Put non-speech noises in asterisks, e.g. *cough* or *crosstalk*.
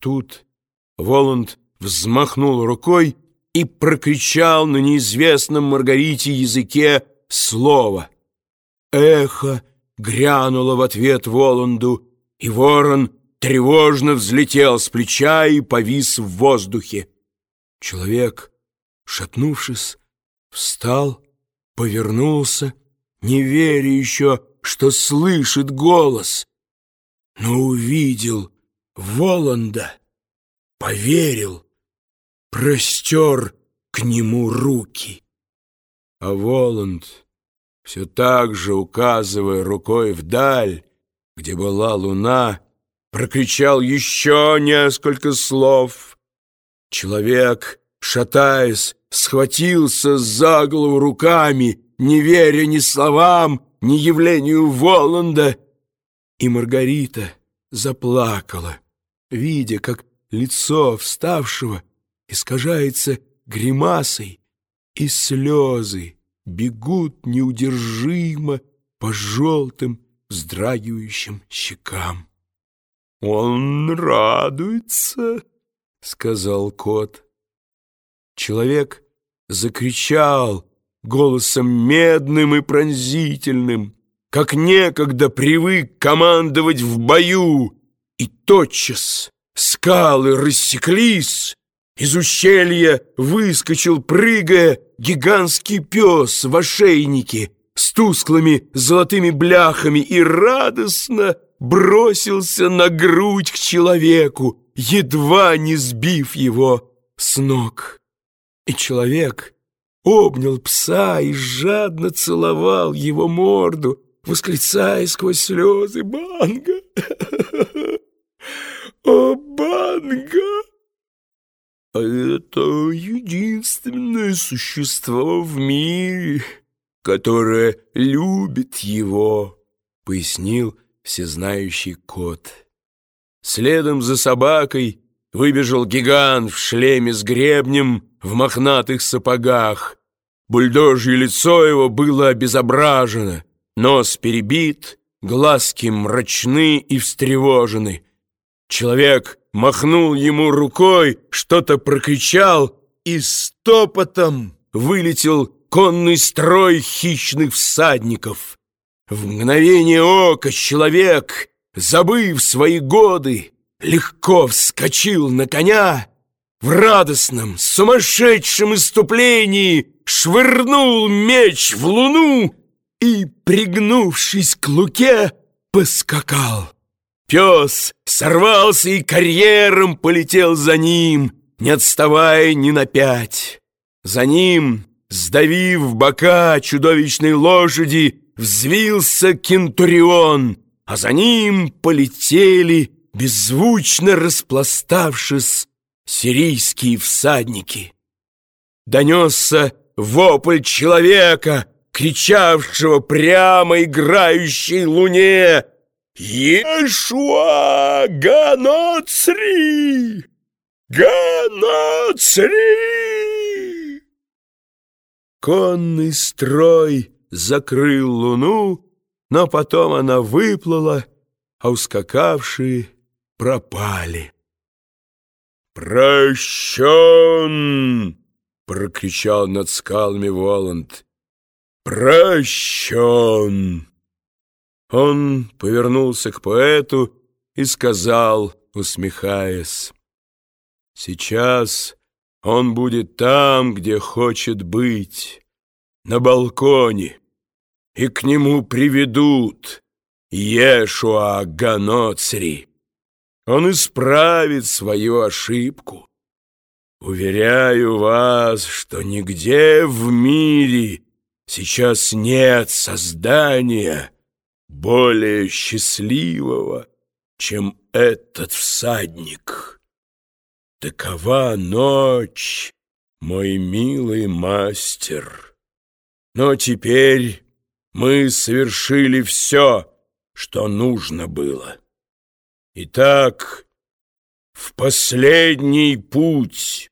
Тут Воланд взмахнул рукой и прокричал на неизвестном Маргарите языке слово. Эхо грянуло в ответ Воланду, и ворон тревожно взлетел с плеча и повис в воздухе. Человек, шатнувшись, встал, повернулся, не веря еще, что слышит голос, но увидел Воланда, поверил, простер к нему руки. А Воланд, все так же указывая рукой вдаль, где была луна, прокричал еще несколько слов. Человек, шатаясь, схватился за голову руками, не веря ни словам, ни явлению Воланда, и Маргарита заплакала, видя, как лицо вставшего искажается гримасой, и слезы бегут неудержимо по желтым вздрагивающим щекам. «Он радуется», — сказал кот. Человек закричал голосом медным и пронзительным, как некогда привык командовать в бою, и тотчас скалы рассеклись, из ущелья выскочил, прыгая, гигантский пес в ошейнике с тусклыми золотыми бляхами и радостно бросился на грудь к человеку, едва не сбив его с ног. И человек обнял пса и жадно целовал его морду, восклицая сквозь слезы «Банга! *laughs* О, Банга!» А это единственное существо в мире, которое любит его, пояснил всезнающий кот. Следом за собакой выбежал гигант в шлеме с гребнем в мохнатых сапогах. Бульдожье лицо его было обезображено, нос перебит, глазки мрачны и встревожены. Человек махнул ему рукой, что-то прокричал, и стопотом вылетел конный строй хищных всадников. В мгновение ока человек, забыв свои годы, легко вскочил на коня, в радостном, сумасшедшем иступлении швырнул меч в луну и, пригнувшись к луке, поскакал. Пес сорвался и карьером полетел за ним, не отставая ни на пять. За ним, сдавив бока чудовищной лошади, взвился кентурион, а за ним полетели, беззвучно распластавшись, сирийские всадники. Донесся вопль человека, кричавшего прямо играющей луне «Ешуа Ганоцри! Ганоцри!» Конный строй закрыл луну, но потом она выплыла, а ускакавшие пропали. «Прощен!» — прокричал над скалами Воланд. «Прощен!» Он повернулся к поэту и сказал, усмехаясь, «Сейчас он будет там, где хочет быть, на балконе, и к нему приведут Ешуа Ганоцри» он исправит свою ошибку. Уверяю вас, что нигде в мире сейчас нет создания более счастливого, чем этот всадник. Такова ночь, мой милый мастер. Но теперь мы совершили все, что нужно было. Итак, в последний путь